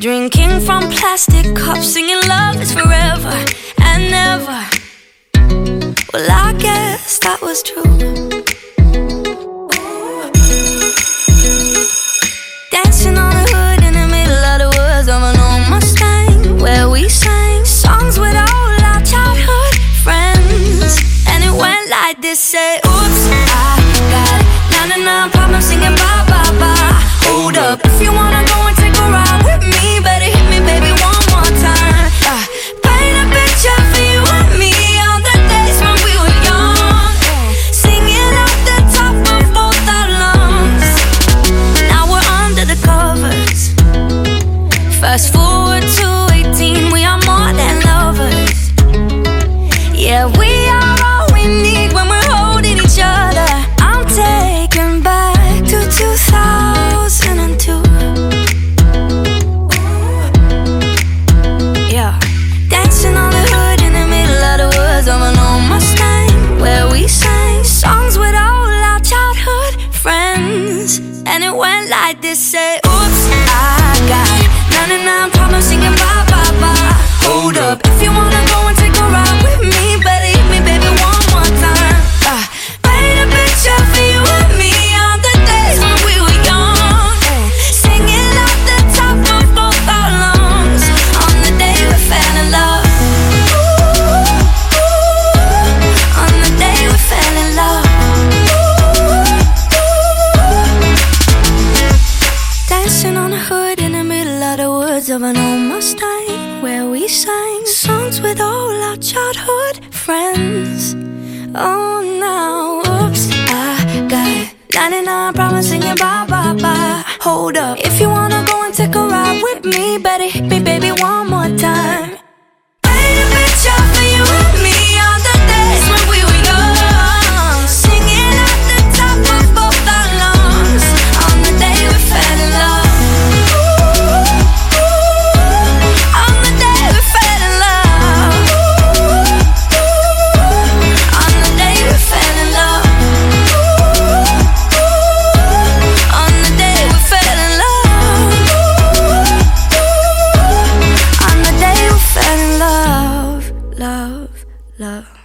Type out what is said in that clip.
Drinking from plastic cups, singing love is forever and never. Well, I guess that was true. Dancing on the hood in the middle of the woods of an old Mustang, where we sang songs with all our childhood friends. And it went like this: say, Fast forward to 18, we are more than lovers. Yeah, we are all we need when we're holding each other. I'm taken back to 2002. Yeah, dancing on the hood in the middle of the woods of an old Mustang, where we sang songs with all our childhood friends. And it went like this: say, of of an old Mustang, where we sang songs with all our childhood friends. Oh, now, oops, I got 99 problems singing bye bye bye. Hold up, if you wanna go and take a ride with me, better hit me, baby, one more love.